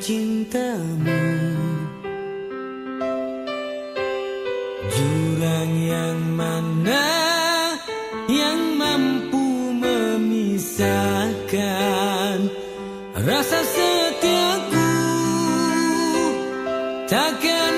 cintamu. Jurang yang mana yang mampu memisahkan rasa setiaku? Takkan